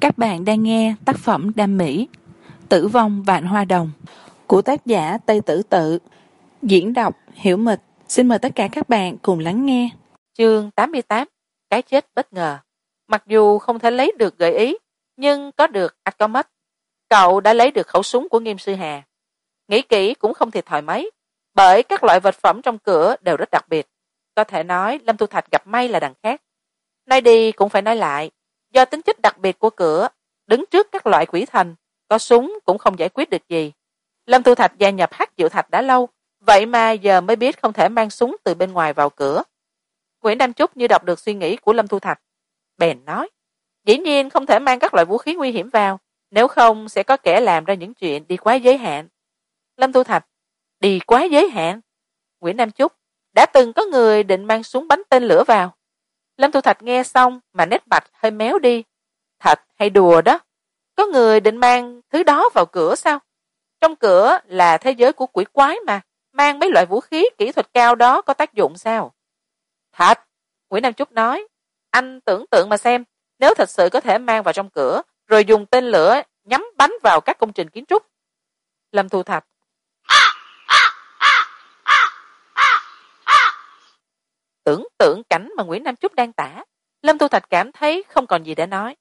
các bạn đang nghe tác phẩm đam mỹ, tử vong vạn hoa đồng, của tác giả tây tử tự. Diễn đọc hiểu mịch. Xin mời tất cả các bạn cùng lắng nghe. Chương tám mươi tám, cái chết bất ngờ. Mặc dù không thể lấy được gợi ý, nhưng có được ắt có mất cậu đã lấy được khẩu súng của nghiêm sư hà. Nghĩ kỹ cũng không thiệt thòi mấy bởi các loại vật phẩm trong cửa đều rất đặc biệt. Có thể nói lâm thu thạch gặp may là đằng khác. Nói đi cũng phải nói lại do tính chất đặc biệt của cửa, đứng trước các loại quỷ thần có súng cũng không giải quyết được gì. Lâm thu thạch gia nhập hắc diệu thạch đã lâu, vậy mà giờ mới biết không thể mang súng từ bên ngoài vào cửa. Nguyễn nam trúc như đọc được suy nghĩ của lâm thu thạch. Bèn nói, dĩ nhiên không thể mang các loại vũ khí nguy hiểm vào, nếu không sẽ có kẻ làm ra những chuyện đi quá giới hạn. Lâm thu thạch, đi quá giới hạn? Nguyễn nam trúc, đã từng có người định mang súng bắn tên lửa vào lâm thu thạch nghe xong mà nét mặt hơi méo đi. Thật hay đùa đó. Có người định mang thứ đó vào cửa sao? Trong cửa là thế giới của quỷ quái mà. Mang mấy loại vũ khí kỹ thuật cao đó có tác dụng sao? Thật nguyễn nam trúc nói. Anh tưởng tượng mà xem, nếu thật sự có thể mang vào trong cửa, rồi dùng tên lửa nhắm bắn vào các công trình kiến trúc. Lâm thu thạch tưởng tượng cảnh mà nguyễn nam trúc đang tả. Lâm thu thạch cảm thấy không còn gì để nói.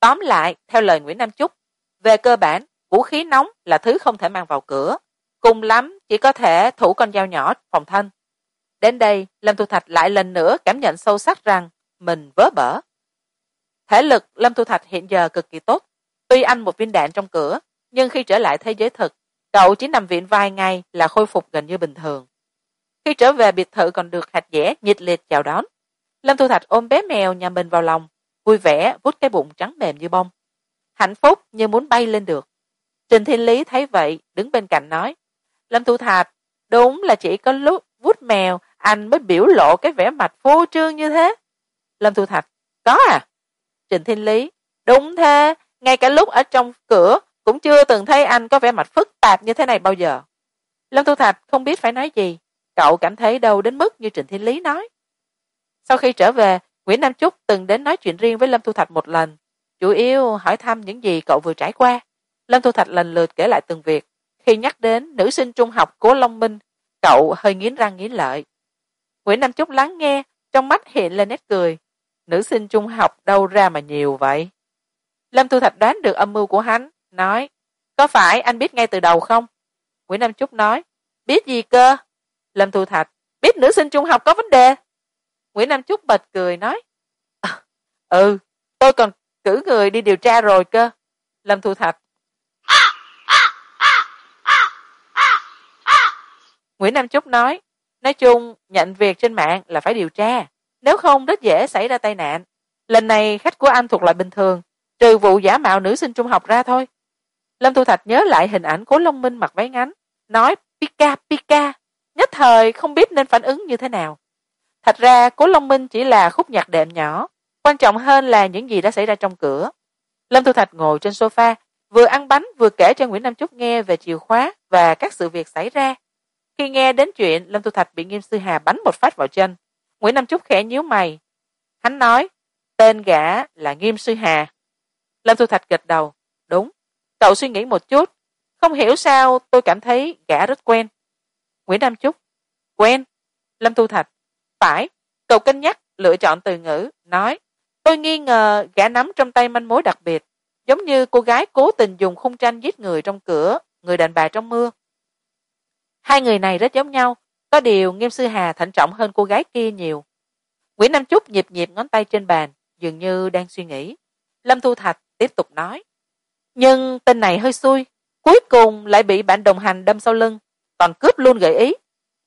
Tóm lại, theo lời nguyễn nam trúc về cơ bản, vũ khí nóng là thứ không thể mang vào cửa. Cùng lắm, chỉ có thể thủ con dao nhỏ phòng thân. Đến đây, lâm thu thạch lại lần nữa cảm nhận sâu sắc rằng mình vớ bở. Thể lực lâm thu thạch hiện giờ cực kỳ tốt. Tuy anh một viên đạn trong cửa, nhưng khi trở lại thế giới thực, cậu chỉ nằm viện vài ngày là khôi phục gần như bình thường khi trở về biệt thự còn được hạt dẻ nhiệt liệt chào đón. Lâm thu thạch ôm bé mèo nhà mình vào lòng, vui vẻ vút cái bụng trắng mềm như bông. Hạnh phúc như muốn bay lên được. Trình thiên lý thấy vậy, đứng bên cạnh nói, lâm thu thạch, đúng là chỉ có lúc vút mèo, anh mới biểu lộ cái vẻ mặt phô trương như thế. Lâm thu thạch, có à? Trình thiên lý, đúng thế, ngay cả lúc ở trong cửa cũng chưa từng thấy anh có vẻ mặt phức tạp như thế này bao giờ. Lâm thu thạch không biết phải nói gì cậu cảm thấy đâu đến mức như trịnh thiên lý nói. Sau khi trở về, nguyễn nam trúc từng đến nói chuyện riêng với lâm thu thạch một lần, chủ yếu hỏi thăm những gì cậu vừa trải qua. Lâm thu thạch lần lượt kể lại từng việc. Khi nhắc đến nữ sinh trung học cố long minh, cậu hơi nghiến răng nghiến lợi. Nguyễn nam trúc lắng nghe, trong mắt hiện lên nét cười. Nữ sinh trung học đâu ra mà nhiều vậy? Lâm thu thạch đoán được âm mưu của hắn, nói, có phải anh biết ngay từ đầu không? Nguyễn nam trúc nói, biết gì cơ? Lâm thu thạch biết nữ sinh trung học có vấn đề? Nguyễn nam trúc bật cười nói à, ừ tôi còn cử người đi điều tra rồi cơ. Lâm thu thạch nguyễn nam trúc nói nói chung nhận việc trên mạng là phải điều tra nếu không rất dễ xảy ra tai nạn. Lần này khách của anh thuộc loại bình thường trừ vụ giả mạo nữ sinh trung học ra thôi. Lâm thu thạch nhớ lại hình ảnh cố long minh mặc váy ngắn nói pika pika nhất thời không biết nên phản ứng như thế nào. Thật ra, cố long minh chỉ là khúc nhạc đệm nhỏ. Quan trọng hơn là những gì đã xảy ra trong cửa. Lâm thu thạch ngồi trên sofa, vừa ăn bánh vừa kể cho nguyễn nam trúc nghe về chìa khóa và các sự việc xảy ra. Khi nghe đến chuyện lâm thu thạch bị nghiêm sư hà bắn một phát vào chân, nguyễn nam trúc khẽ nhíu mày. Hắn nói, tên gã là nghiêm sư hà. Lâm thu thạch gật đầu, đúng, cậu suy nghĩ một chút. Không hiểu sao tôi cảm thấy gã rất quen nguyễn nam trúc quen, lâm thu thạch phải cậu cân nhắc lựa chọn từ ngữ, nói, tôi nghi ngờ gã nắm trong tay manh mối đặc biệt, giống như cô gái cố tình dùng khung tranh giết người trong cửa, người đàn bà trong mưa. Hai người này rất giống nhau, có điều nghiêm sư hà thận trọng hơn cô gái kia nhiều. Nguyễn nam trúc nhịp nhịp ngón tay trên bàn, dường như đang suy nghĩ. Lâm thu thạch tiếp tục nói, nhưng tên này hơi xui, cuối cùng lại bị bạn đồng hành đâm sau lưng còn cướp luôn gợi ý.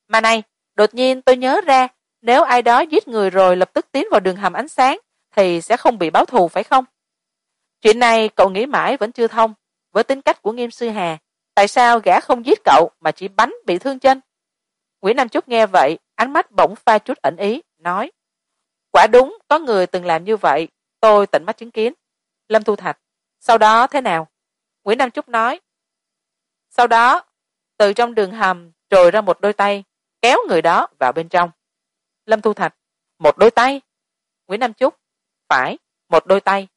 Mà này, đột nhiên tôi nhớ ra, nếu ai đó giết người rồi lập tức tiến vào đường hầm ánh sáng, thì sẽ không bị báo thù, phải không? Chuyện này cậu nghĩ mãi vẫn chưa thông. Với tính cách của nghiêm sư hà, tại sao gã không giết cậu mà chỉ bắn bị thương chân? Nguyễn nam trúc nghe vậy, ánh mắt bỗng pha chút ẩn ý, nói, quả đúng, có người từng làm như vậy, tôi tận mắt chứng kiến. Lâm thu thạch, sau đó thế nào? Nguyễn nam trúc nói, sau đó từ trong đường hầm trồi ra một đôi tay, kéo người đó vào bên trong. Lâm thu thạch, một đôi tay. Nguyễn nam trúc phải, một đôi tay.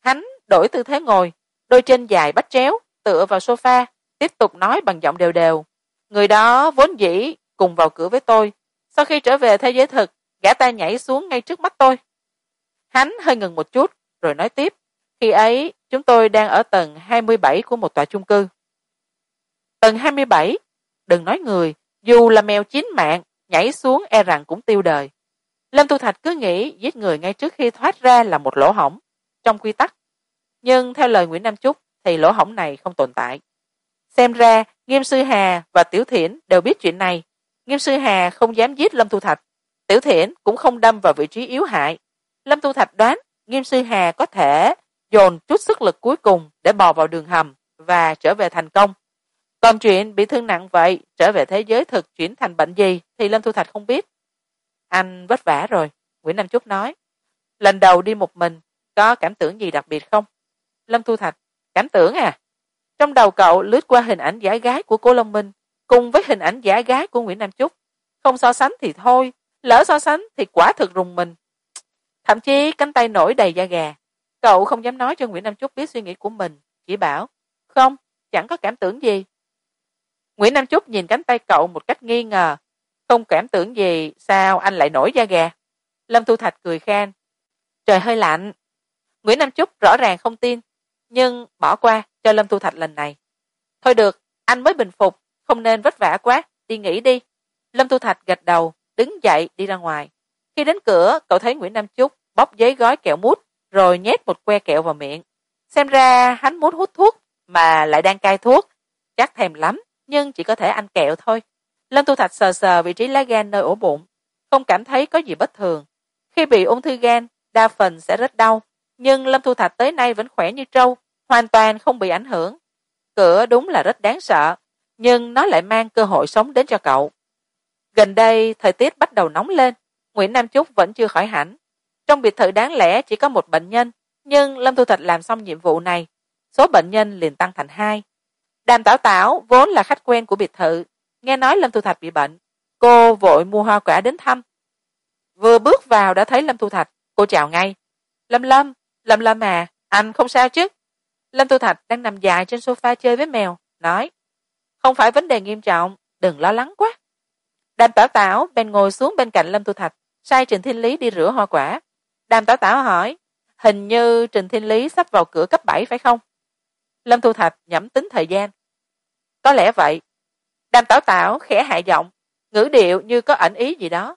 Hắn đổi tư thế ngồi, đôi chân dài bách chéo, tựa vào sofa, tiếp tục nói bằng giọng đều đều. Người đó vốn dĩ cùng vào cửa với tôi. Sau khi trở về thế giới thực, gã ta nhảy xuống ngay trước mắt tôi. Hắn hơi ngừng một chút, rồi nói tiếp. Khi ấy, chúng tôi đang ở tầng hai mươi bảy của một tòa chung cư tầng hai mươi bảy. Đừng nói người, dù là mèo chín mạng, nhảy xuống e rằng cũng tiêu đời. Lâm tu thạch cứ nghĩ giết người ngay trước khi thoát ra là một lỗ hổng, trong quy tắc. Nhưng theo lời nguyễn nam Chúc thì lỗ hổng này không tồn tại. Xem ra nghiêm sư hà và tiểu thiển đều biết chuyện này. Nghiêm sư hà không dám giết lâm tu thạch. Tiểu thiển cũng không đâm vào vị trí yếu hại. Lâm tu thạch đoán nghiêm sư hà có thể dồn chút sức lực cuối cùng để bò vào đường hầm và trở về thành công còn chuyện bị thương nặng vậy, trở về thế giới thực chuyển thành bệnh gì thì lâm thu thạch không biết. Anh vất vả rồi, nguyễn nam trúc nói. Lần đầu đi một mình, có cảm tưởng gì đặc biệt không? Lâm thu thạch, cảm tưởng à? Trong đầu cậu lướt qua hình ảnh giả gái của cô long minh cùng với hình ảnh giả gái của nguyễn nam trúc không so sánh thì thôi, lỡ so sánh thì quả thực rùng mình. Thậm chí cánh tay nổi đầy da gà. Cậu không dám nói cho nguyễn nam trúc biết suy nghĩ của mình, chỉ bảo, không, chẳng có cảm tưởng gì nguyễn nam trúc nhìn cánh tay cậu một cách nghi ngờ. Không cảm tưởng gì, sao anh lại nổi da gà? Lâm thu thạch cười khen. Trời hơi lạnh. Nguyễn nam trúc rõ ràng không tin, nhưng bỏ qua cho lâm thu thạch lần này. Thôi được, anh mới bình phục, không nên vất vả quá, đi nghỉ đi. Lâm thu thạch gật đầu, đứng dậy đi ra ngoài. Khi đến cửa, cậu thấy nguyễn nam trúc bóc giấy gói kẹo mút, rồi nhét một que kẹo vào miệng. Xem ra hắn muốn hút thuốc mà lại đang cai thuốc, chắc thèm lắm nhưng chỉ có thể ăn kẹo thôi. Lâm tu thạch sờ sờ vị trí lá gan nơi ổ bụng, không cảm thấy có gì bất thường. Khi bị ung thư gan, đa phần sẽ rất đau, nhưng lâm thu thạch tới nay vẫn khỏe như trâu, hoàn toàn không bị ảnh hưởng. Cửa đúng là rất đáng sợ, nhưng nó lại mang cơ hội sống đến cho cậu. Gần đây, thời tiết bắt đầu nóng lên, nguyễn nam Chúc vẫn chưa khỏi hẳn. Trong biệt thự đáng lẽ chỉ có một bệnh nhân, nhưng lâm thu thạch làm xong nhiệm vụ này, số bệnh nhân liền tăng thành hai đàm tảo tảo, vốn là khách quen của biệt thự, nghe nói lâm thu thạch bị bệnh. Cô vội mua hoa quả đến thăm. Vừa bước vào đã thấy lâm thu thạch, cô chào ngay. Lâm lâm lâm lâm à anh không sao chứ? Lâm thu thạch đang nằm dài trên sofa chơi với mèo, nói. Không phải vấn đề nghiêm trọng, đừng lo lắng quá. Đàm tảo tảo bèn ngồi xuống bên cạnh lâm thu thạch, sai trình thiên lý đi rửa hoa quả. Đàm tảo tảo hỏi, hình như trình thiên lý sắp vào cửa cấp bảy phải không? Lâm thu thạch nhẩm tính thời gian. Có lẽ vậy. Đàm tảo tảo khẽ hạ giọng, ngữ điệu như có ẩn ý gì đó.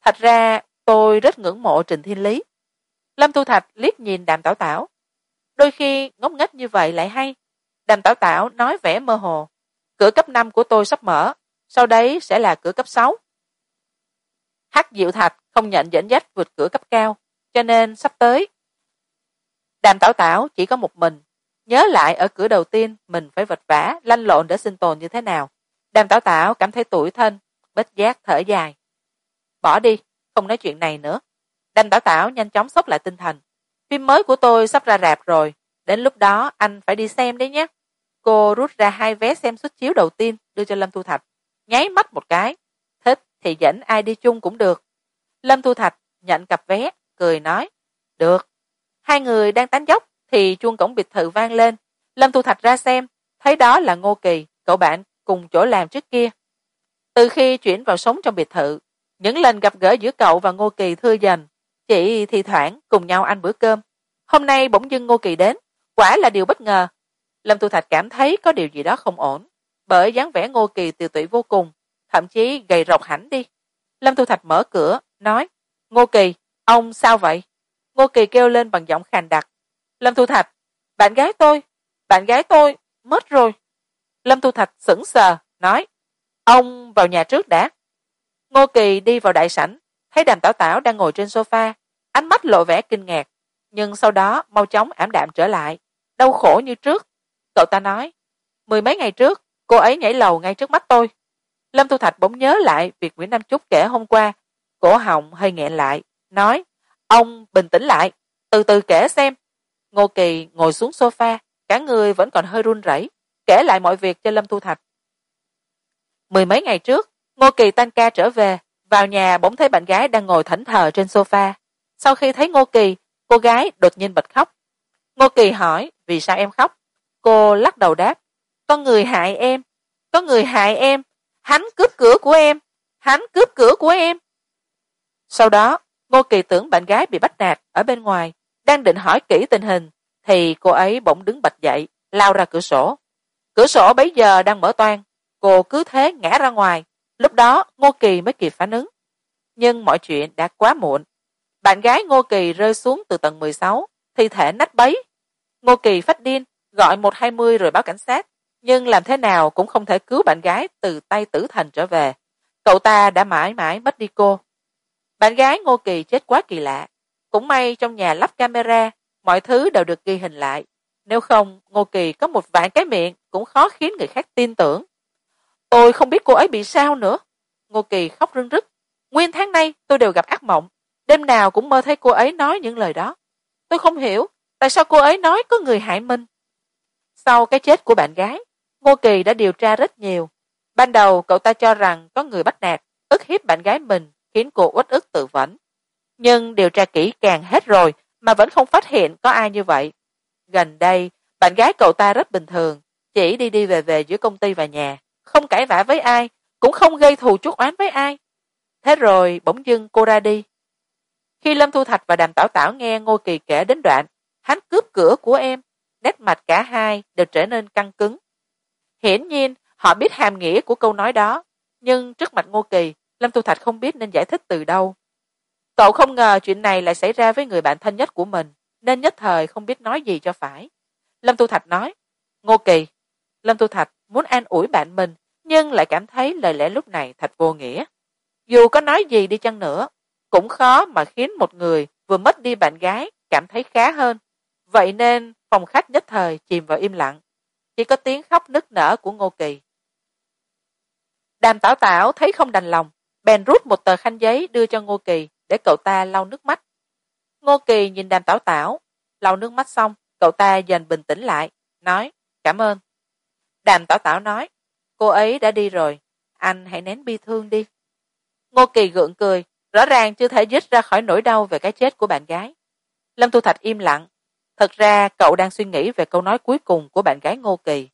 Thật ra, tôi rất ngưỡng mộ trình thiên lý. Lâm thu thạch liếc nhìn đàm tảo tảo. Đôi khi ngốc nghếch như vậy lại hay. Đàm tảo tảo nói vẻ mơ hồ. Cửa cấp năm của tôi sắp mở, sau đấy sẽ là cửa cấp sáu. Hắc diệu thạch không nhận dẫn dắt vượt cửa cấp cao, cho nên sắp tới. Đàm tảo tảo chỉ có một mình nhớ lại ở cửa đầu tiên, mình phải vật vã lanh lộn để sinh tồn như thế nào. Đàm tảo tảo cảm thấy tủi thân, bất giác thở dài. Bỏ đi, không nói chuyện này nữa. Đàm tảo tảo nhanh chóng xốc lại tinh thần. Phim mới của tôi sắp ra rạp rồi. Đến lúc đó, anh phải đi xem đấy nhé. Cô rút ra hai vé xem xuất chiếu đầu tiên, đưa cho lâm thu thạch. Nháy mắt một cái. Thích thì dẫn ai đi chung cũng được. Lâm thu thạch nhận cặp vé, cười nói, được. Hai người đang tán dốc thì chuông cổng biệt thự vang lên. Lâm thu thạch ra xem, thấy đó là ngô kỳ, cậu bạn, cùng chỗ làm trước kia. Từ khi chuyển vào sống trong biệt thự, những lần gặp gỡ giữa cậu và ngô kỳ thưa dần. Chị thì thoảng cùng nhau ăn bữa cơm. Hôm nay bỗng dưng ngô kỳ đến, quả là điều bất ngờ. Lâm thu thạch cảm thấy có điều gì đó không ổn, bởi dáng vẻ ngô kỳ tiều tụy vô cùng, thậm chí gầy rộc hẳn đi. Lâm thu thạch mở cửa, nói, ngô kỳ, ông sao vậy? Ngô kỳ kêu lên bằng giọng khàn đặc lâm thu thạch, bạn gái tôi, bạn gái tôi mất rồi. Lâm thu thạch sững sờ, nói, ông vào nhà trước đã. Ngô kỳ đi vào đại sảnh, thấy đàm tảo tảo đang ngồi trên sofa, ánh mắt lộ vẻ kinh ngạc. Nhưng sau đó mau chóng ảm đạm trở lại, đau khổ như trước. Cậu ta nói, mười mấy ngày trước, cô ấy nhảy lầu ngay trước mắt tôi. Lâm thu thạch bỗng nhớ lại việc nguyễn nam chúc kể hôm qua. Cổ họng hơi nghẹn lại, nói, ông bình tĩnh lại, từ từ kể xem ngô kỳ ngồi xuống sofa, cả người vẫn còn hơi run rẩy, kể lại mọi việc cho lâm thu thạch. Mười mấy ngày trước, ngô kỳ tan ca trở về, vào nhà bỗng thấy bạn gái đang ngồi thẫn thờ trên sofa. Sau khi thấy ngô kỳ, cô gái đột nhiên bật khóc. Ngô kỳ hỏi, vì sao em khóc? Cô lắc đầu đáp, có người hại em, có người hại em. Hắn cướp cửa của em, hắn cướp cửa của em. Sau đó, ngô kỳ tưởng bạn gái bị bắt nạt ở bên ngoài đang định hỏi kỹ tình hình, thì cô ấy bỗng đứng bạch dậy, lao ra cửa sổ. Cửa sổ bấy giờ đang mở toang, cô cứ thế ngã ra ngoài. Lúc đó, ngô kỳ mới kịp phản ứng. Nhưng mọi chuyện đã quá muộn. Bạn gái ngô kỳ rơi xuống từ tầng mười sáu, thi thể nách bấy. Ngô kỳ phát điên, gọi một hai mươi rồi báo cảnh sát. Nhưng làm thế nào cũng không thể cứu bạn gái từ tay tử Thành trở về. Cậu ta đã mãi mãi mất đi cô. Bạn gái ngô kỳ chết quá kỳ lạ cũng may trong nhà lắp camera, mọi thứ đều được ghi hình lại. Nếu không, ngô kỳ có một vạn cái miệng cũng khó khiến người khác tin tưởng. Tôi không biết cô ấy bị sao nữa. Ngô kỳ khóc rưng rức. Nguyên tháng nay tôi đều gặp ác mộng. Đêm nào cũng mơ thấy cô ấy nói những lời đó. Tôi không hiểu tại sao cô ấy nói có người hại mình. Sau cái chết của bạn gái, ngô kỳ đã điều tra rất nhiều. Ban đầu cậu ta cho rằng có người bắt nạt, ức hiếp bạn gái mình, khiến cô uất ức tự vẫn nhưng điều tra kỹ càng hết rồi mà vẫn không phát hiện có ai như vậy. Gần đây, bạn gái cậu ta rất bình thường, chỉ đi đi về về giữa công ty và nhà, không cãi vã với ai, cũng không gây thù chuốc oán với ai. Thế rồi bỗng dưng cô ra đi. Khi lâm thu thạch và đàm tảo tảo nghe ngô kỳ kể đến đoạn, hắn cướp cửa của em, nét mặt cả hai đều trở nên căng cứng. Hiển nhiên, họ biết hàm nghĩa của câu nói đó, nhưng trước mặt ngô kỳ, lâm thu thạch không biết nên giải thích từ đâu cậu không ngờ chuyện này lại xảy ra với người bạn thân nhất của mình, nên nhất thời không biết nói gì cho phải. Lâm tu thạch nói, ngô kỳ, lâm tu thạch muốn an ủi bạn mình, nhưng lại cảm thấy lời lẽ lúc này thật vô nghĩa. Dù có nói gì đi chăng nữa, cũng khó mà khiến một người vừa mất đi bạn gái cảm thấy khá hơn. Vậy nên phòng khách nhất thời chìm vào im lặng. Chỉ có tiếng khóc nức nở của ngô kỳ. Đàm tảo tảo thấy không đành lòng, bèn rút một tờ khăn giấy đưa cho ngô kỳ để cậu ta lau nước mắt. Ngô kỳ nhìn đàm tảo tảo, lau nước mắt xong, cậu ta dần bình tĩnh lại, nói, cảm ơn. Đàm tảo tảo nói, cô ấy đã đi rồi, anh hãy nén bi thương đi. Ngô kỳ gượng cười, rõ ràng chưa thể dứt ra khỏi nỗi đau về cái chết của bạn gái. Lâm thu thạch im lặng, thật ra cậu đang suy nghĩ về câu nói cuối cùng của bạn gái ngô kỳ.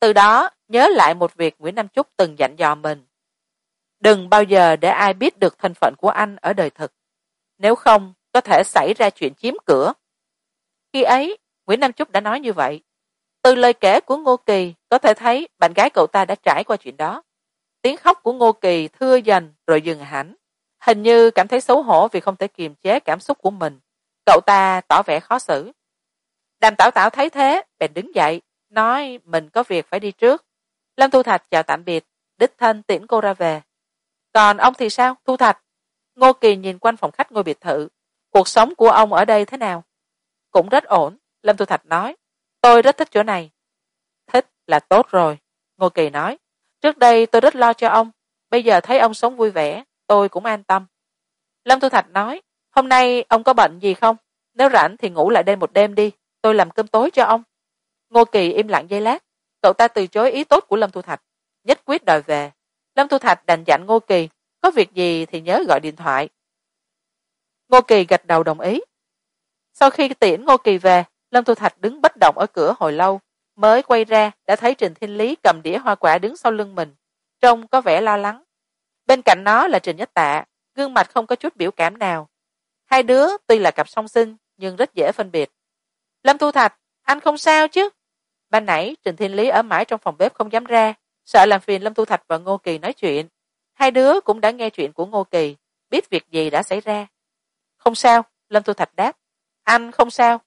Từ đó, nhớ lại một việc nguyễn nam trúc từng dặn dò mình đừng bao giờ để ai biết được thân phận của anh ở đời thực. Nếu không, có thể xảy ra chuyện chiếm cửa. Khi ấy, nguyễn nam trúc đã nói như vậy. Từ lời kể của ngô kỳ, có thể thấy bạn gái cậu ta đã trải qua chuyện đó. Tiếng khóc của ngô kỳ thưa dần rồi dừng hẳn. Hình như cảm thấy xấu hổ vì không thể kiềm chế cảm xúc của mình. Cậu ta tỏ vẻ khó xử. Đàm tảo tảo thấy thế, bèn đứng dậy, nói mình có việc phải đi trước. Lâm thu thạch chào tạm biệt, đích thân tiễn cô ra về còn ông thì sao, thu thạch? Ngô kỳ nhìn quanh phòng khách ngôi biệt thự. Cuộc sống của ông ở đây thế nào? Cũng rất ổn, lâm thu thạch nói. Tôi rất thích chỗ này. Thích là tốt rồi, ngô kỳ nói. Trước đây tôi rất lo cho ông. Bây giờ thấy ông sống vui vẻ, tôi cũng an tâm. Lâm thu thạch nói, hôm nay ông có bệnh gì không? Nếu rảnh thì ngủ lại đây một đêm đi, tôi làm cơm tối cho ông. Ngô kỳ im lặng giây lát. Cậu ta từ chối ý tốt của lâm thu thạch, nhất quyết đòi về lâm thu thạch đành dặn ngô kỳ, có việc gì thì nhớ gọi điện thoại. Ngô kỳ gật đầu đồng ý. Sau khi tiễn ngô kỳ về, lâm thu thạch đứng bất động ở cửa hồi lâu, mới quay ra đã thấy trình thiên lý cầm đĩa hoa quả đứng sau lưng mình, trông có vẻ lo lắng. Bên cạnh nó là trình nhất tạ, gương mặt không có chút biểu cảm nào. Hai đứa tuy là cặp song sinh, nhưng rất dễ phân biệt. Lâm thu thạch, anh không sao chứ? Ban nãy trình thiên lý ở mãi trong phòng bếp không dám ra sợ làm phiền lâm thu thạch và ngô kỳ nói chuyện. Hai đứa cũng đã nghe chuyện của ngô kỳ, biết việc gì đã xảy ra. Không sao, lâm thu thạch đáp. Anh không sao,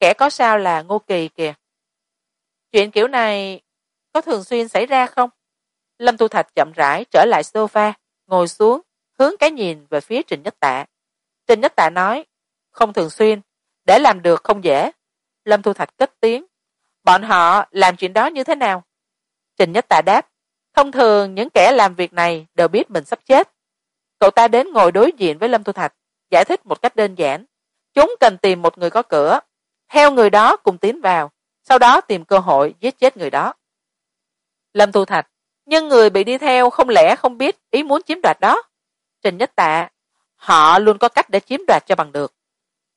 kẻ có sao là ngô kỳ kìa. Chuyện kiểu này có thường xuyên xảy ra không? Lâm thu thạch chậm rãi trở lại sofa, ngồi xuống, hướng cái nhìn về phía trình nhất tạ. Trình nhất tạ nói, không thường xuyên, để làm được không dễ. Lâm thu thạch cất tiếng, bọn họ làm chuyện đó như thế nào? Trình nhất tạ đáp, thông thường những kẻ làm việc này đều biết mình sắp chết. Cậu ta đến ngồi đối diện với lâm thu thạch, giải thích một cách đơn giản. Chúng cần tìm một người có cửa, theo người đó cùng tiến vào, sau đó tìm cơ hội giết chết người đó. Lâm thu thạch, nhưng người bị đi theo không lẽ không biết ý muốn chiếm đoạt đó? Trình nhất tạ họ luôn có cách để chiếm đoạt cho bằng được.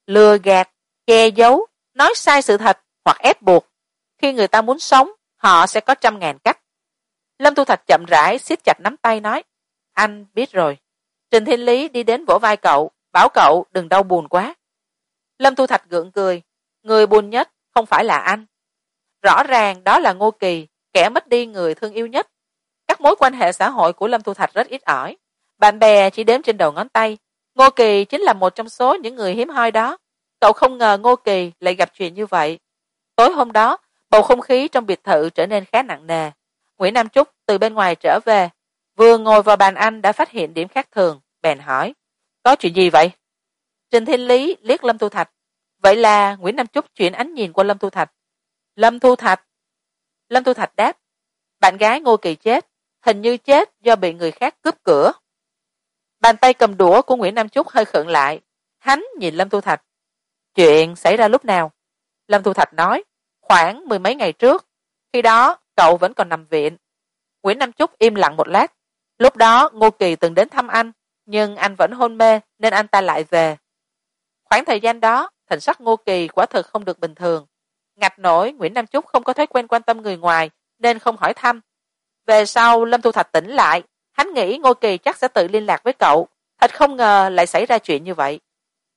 Lừa gạt, che giấu, nói sai sự thật hoặc ép buộc. Khi người ta muốn sống họ sẽ có trăm ngàn cách. Lâm thu thạch chậm rãi siết chặt nắm tay nói, anh biết rồi. Trình thiên lý đi đến vỗ vai cậu, bảo cậu đừng đau buồn quá. Lâm thu thạch gượng cười, người buồn nhất không phải là anh. Rõ ràng đó là ngô kỳ, kẻ mất đi người thương yêu nhất. Các mối quan hệ xã hội của lâm thu thạch rất ít ỏi. Bạn bè chỉ đếm trên đầu ngón tay. Ngô kỳ chính là một trong số những người hiếm hoi đó. Cậu không ngờ ngô kỳ lại gặp chuyện như vậy. Tối hôm đó bầu không khí trong biệt thự trở nên khá nặng nề. Nguyễn nam trúc từ bên ngoài trở về. Vừa ngồi vào bàn anh đã phát hiện điểm khác thường. Bèn hỏi, có chuyện gì vậy? Trình thiên lý liếc lâm thu thạch. Vậy là nguyễn nam trúc chuyển ánh nhìn qua lâm thu thạch. Lâm thu thạch? Lâm thu thạch đáp, bạn gái ngô kỳ chết, hình như chết do bị người khác cướp cửa. Bàn tay cầm đũa của nguyễn nam trúc hơi khựng lại. Hắn nhìn lâm thu thạch. Chuyện xảy ra lúc nào? Lâm thu thạch nói khoảng mười mấy ngày trước, khi đó cậu vẫn còn nằm viện. Nguyễn nam Chúc im lặng một lát. Lúc đó ngô kỳ từng đến thăm anh, nhưng anh vẫn hôn mê nên anh ta lại về. Khoảng thời gian đó, thần sắc ngô kỳ quả thực không được bình thường. Ngạch nổi, nguyễn nam Chúc không có thói quen quan tâm người ngoài nên không hỏi thăm. Về sau, lâm thu thạch tỉnh lại. Hắn nghĩ ngô kỳ chắc sẽ tự liên lạc với cậu. Thật không ngờ lại xảy ra chuyện như vậy.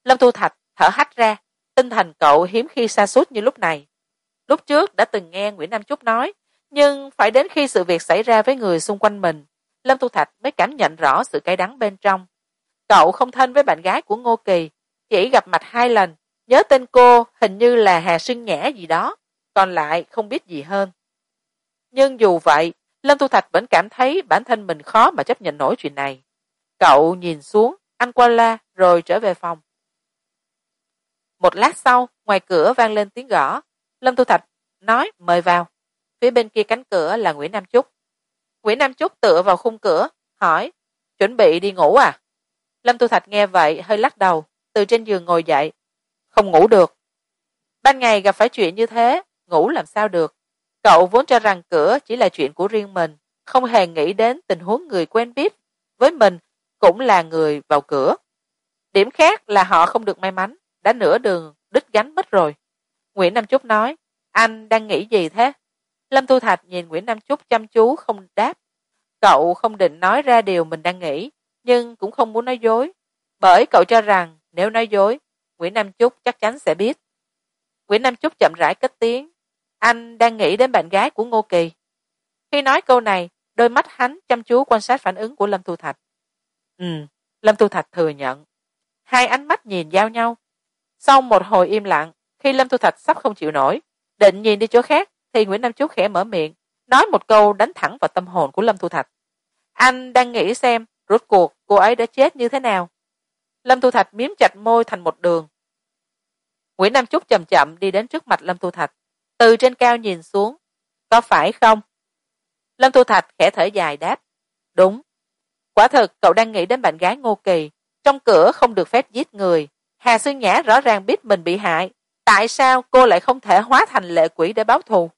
Lâm thu thạch thở hắt ra. Tinh thần cậu hiếm khi xa suốt như lúc này lúc trước đã từng nghe nguyễn nam trúc nói, nhưng phải đến khi sự việc xảy ra với người xung quanh mình, lâm thu thạch mới cảm nhận rõ sự cay đắng bên trong. Cậu không thân với bạn gái của ngô kỳ chỉ gặp mặt hai lần, nhớ tên cô hình như là hà sưng nhã gì đó, còn lại không biết gì hơn. Nhưng dù vậy, lâm thu thạch vẫn cảm thấy bản thân mình khó mà chấp nhận nổi chuyện này. Cậu nhìn xuống anh qua la, rồi trở về phòng. Một lát sau, ngoài cửa vang lên tiếng gõ lâm Tu thạch nói, mời vào. Phía bên kia cánh cửa là nguyễn nam trúc nguyễn nam trúc tựa vào khung cửa, hỏi, chuẩn bị đi ngủ à? Lâm Tu thạch nghe vậy hơi lắc đầu, từ trên giường ngồi dậy. Không ngủ được. Ban ngày gặp phải chuyện như thế, ngủ làm sao được? Cậu vốn cho rằng cửa chỉ là chuyện của riêng mình, không hề nghĩ đến tình huống người quen biết với mình cũng là người vào cửa. Điểm khác là họ không được may mắn, đã nửa đường đích gánh mất rồi nguyễn nam trúc nói, anh đang nghĩ gì thế? Lâm thu thạch nhìn nguyễn nam trúc chăm chú, không đáp. Cậu không định nói ra điều mình đang nghĩ, nhưng cũng không muốn nói dối. Bởi cậu cho rằng nếu nói dối, nguyễn nam trúc chắc chắn sẽ biết. Nguyễn nam trúc chậm rãi cất tiếng, anh đang nghĩ đến bạn gái của ngô kỳ. Khi nói câu này, đôi mắt hắn chăm chú quan sát phản ứng của lâm thu thạch. Ừ lâm thu thạch thừa nhận. Hai ánh mắt nhìn giao nhau. Sau một hồi im lặng khi lâm thu thạch sắp không chịu nổi, định nhìn đi chỗ khác, thì nguyễn nam trúc khẽ mở miệng, nói một câu đánh thẳng vào tâm hồn của lâm thu thạch. Anh đang nghĩ xem rốt cuộc cô ấy đã chết như thế nào. Lâm thu thạch miếm chặt môi thành một đường. Nguyễn nam trúc chậm chậm đi đến trước mặt lâm thu thạch, từ trên cao nhìn xuống. Có phải không? Lâm thu thạch khẽ thở dài đáp. Đúng. Quả thực, cậu đang nghĩ đến bạn gái ngô kỳ. Trong cửa không được phép giết người. Hà sương nhã rõ ràng biết mình bị hại tại sao cô lại không thể hóa thành lệ quỷ để báo thù?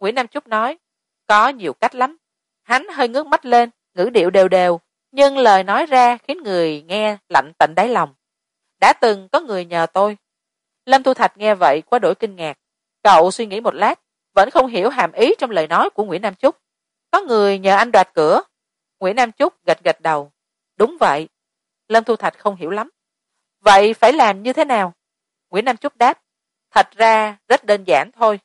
Nguyễn nam trúc nói, có nhiều cách lắm. Hắn hơi ngước mắt lên, ngữ điệu đều đều, nhưng lời nói ra khiến người nghe lạnh tận đáy lòng. Đã từng có người nhờ tôi. Lâm thu thạch nghe vậy quá đổi kinh ngạc. Cậu suy nghĩ một lát, vẫn không hiểu hàm ý trong lời nói của nguyễn nam trúc có người nhờ anh đoạt cửa. Nguyễn nam trúc gật gật đầu. Đúng vậy. Lâm thu thạch không hiểu lắm. Vậy phải làm như thế nào? Nguyễn nam trúc đáp thật ra rất đơn giản thôi.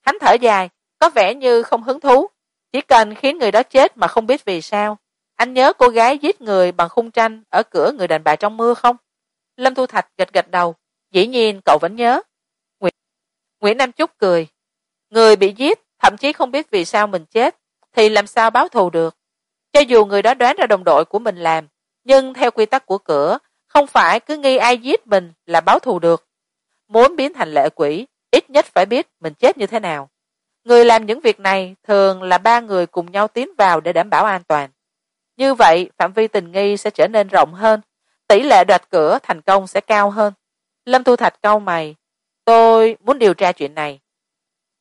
Hắn thở dài có vẻ như không hứng thú chỉ cần khiến người đó chết mà không biết vì sao. Anh nhớ cô gái giết người bằng khung tranh ở cửa người đàn bà trong mưa không? Lâm thu thạch gật gật đầu dĩ nhiên cậu vẫn nhớ. Nguyễn, nguyễn nam trúc cười người bị giết thậm chí không biết vì sao mình chết thì làm sao báo thù được? Cho dù người đó đoán ra đồng đội của mình làm nhưng theo quy tắc của cửa không phải cứ nghi ai giết mình là báo thù được muốn biến thành lệ quỷ, ít nhất phải biết mình chết như thế nào. Người làm những việc này thường là ba người cùng nhau tiến vào để đảm bảo an toàn. Như vậy, phạm vi tình nghi sẽ trở nên rộng hơn, tỷ lệ đoạt cửa thành công sẽ cao hơn. Lâm thu thạch cau mày, tôi muốn điều tra chuyện này.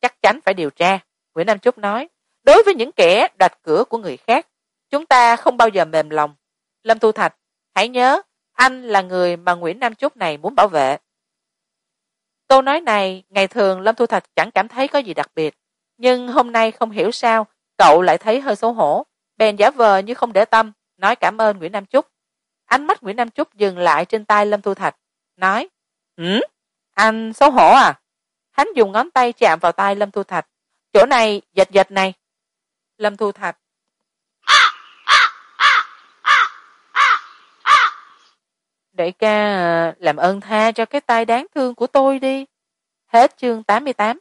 Chắc chắn phải điều tra, nguyễn nam trúc nói. Đối với những kẻ đoạt cửa của người khác, chúng ta không bao giờ mềm lòng. Lâm thu thạch, hãy nhớ, anh là người mà nguyễn nam trúc này muốn bảo vệ câu nói này, ngày thường lâm thu thạch chẳng cảm thấy có gì đặc biệt. Nhưng hôm nay không hiểu sao, cậu lại thấy hơi xấu hổ. Bèn giả vờ như không để tâm, nói cảm ơn nguyễn nam trúc ánh mắt nguyễn nam trúc dừng lại trên tay lâm thu thạch, nói ừ anh xấu hổ à? Hắn dùng ngón tay chạm vào tay lâm thu thạch. Chỗ này dệt dệt này. Lâm thu thạch đại ca ờ, làm ơn tha cho cái tay đáng thương của tôi đi. Hết chương tám mươi tám.